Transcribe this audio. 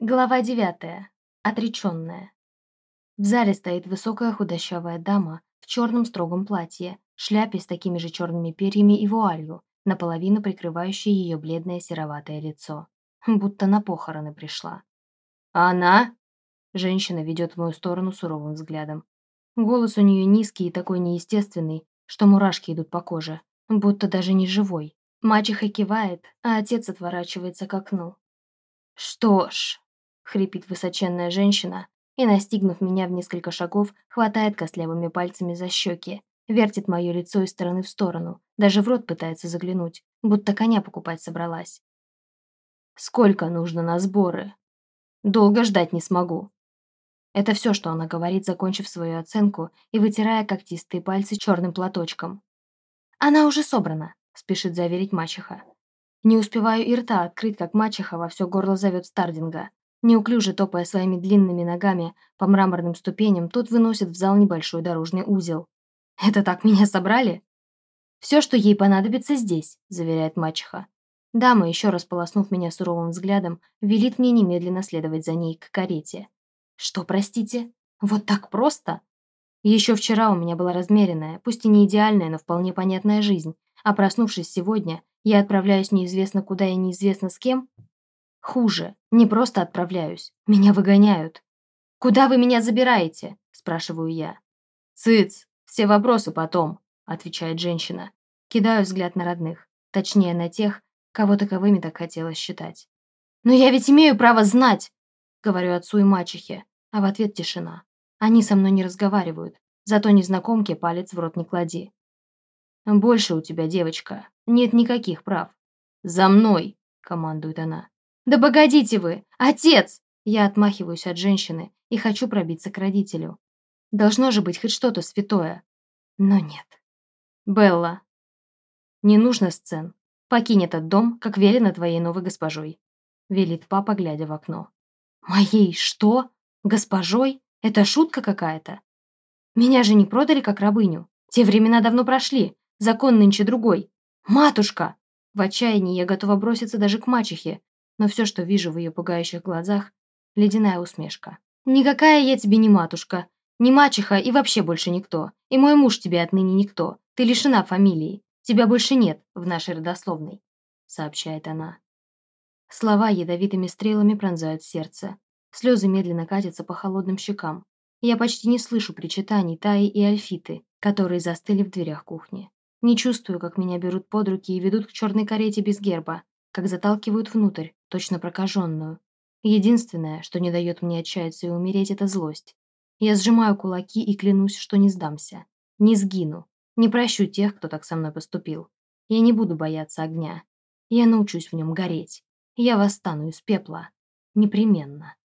Глава девятая. Отреченная. В зале стоит высокая худощавая дама в черном строгом платье, шляпе с такими же черными перьями и вуалью, наполовину прикрывающей ее бледное сероватое лицо. Будто на похороны пришла. «А она?» Женщина ведет в мою сторону суровым взглядом. Голос у нее низкий и такой неестественный, что мурашки идут по коже, будто даже не живой. Мачеха кивает, а отец отворачивается к окну. «Что ж», хрипит высоченная женщина и, настигнув меня в несколько шагов, хватает костлявыми пальцами за щеки, вертит мое лицо из стороны в сторону, даже в рот пытается заглянуть, будто коня покупать собралась. «Сколько нужно на сборы?» «Долго ждать не смогу». Это все, что она говорит, закончив свою оценку и вытирая когтистые пальцы черным платочком. «Она уже собрана», — спешит заверить мачеха. Не успеваю и рта открыть, как мачеха во все горло зовет Стардинга. Неуклюже топая своими длинными ногами по мраморным ступеням, тот выносит в зал небольшой дорожный узел. «Это так меня собрали?» «Все, что ей понадобится здесь», – заверяет мачеха. Дама, еще раз полоснув меня суровым взглядом, велит мне немедленно следовать за ней к карете. «Что, простите? Вот так просто?» Еще вчера у меня была размеренная, пусть и не идеальная, но вполне понятная жизнь, а проснувшись сегодня, я отправляюсь неизвестно куда и неизвестно с кем, Хуже. Не просто отправляюсь. Меня выгоняют. «Куда вы меня забираете?» – спрашиваю я. «Цыц, все вопросы потом», – отвечает женщина. Кидаю взгляд на родных. Точнее, на тех, кого таковыми так хотелось считать. «Но я ведь имею право знать!» – говорю отцу и мачехе, а в ответ тишина. Они со мной не разговаривают, зато незнакомке палец в рот не клади. «Больше у тебя, девочка, нет никаких прав. За мной!» – командует она. «Да погодите вы! Отец!» Я отмахиваюсь от женщины и хочу пробиться к родителю. Должно же быть хоть что-то святое. Но нет. «Белла, не нужно сцен. Покинь этот дом, как велено твоей новой госпожой», — велит папа, глядя в окно. «Моей что? Госпожой? Это шутка какая-то? Меня же не продали как рабыню. Те времена давно прошли. Закон нынче другой. Матушка!» В отчаянии я готова броситься даже к мачехе, но все, что вижу в ее пугающих глазах, ледяная усмешка. «Никакая я тебе не матушка, не мачеха и вообще больше никто. И мой муж тебе отныне никто. Ты лишена фамилии. Тебя больше нет в нашей родословной», — сообщает она. Слова ядовитыми стрелами пронзают сердце. Слезы медленно катятся по холодным щекам. Я почти не слышу причитаний Таи и Альфиты, которые застыли в дверях кухни. Не чувствую, как меня берут под руки и ведут к черной карете без герба, как заталкивают внутрь, точно прокаженную. Единственное, что не дает мне отчаяться и умереть, это злость. Я сжимаю кулаки и клянусь, что не сдамся. Не сгину. Не прощу тех, кто так со мной поступил. Я не буду бояться огня. Я научусь в нем гореть. Я восстану из пепла. Непременно.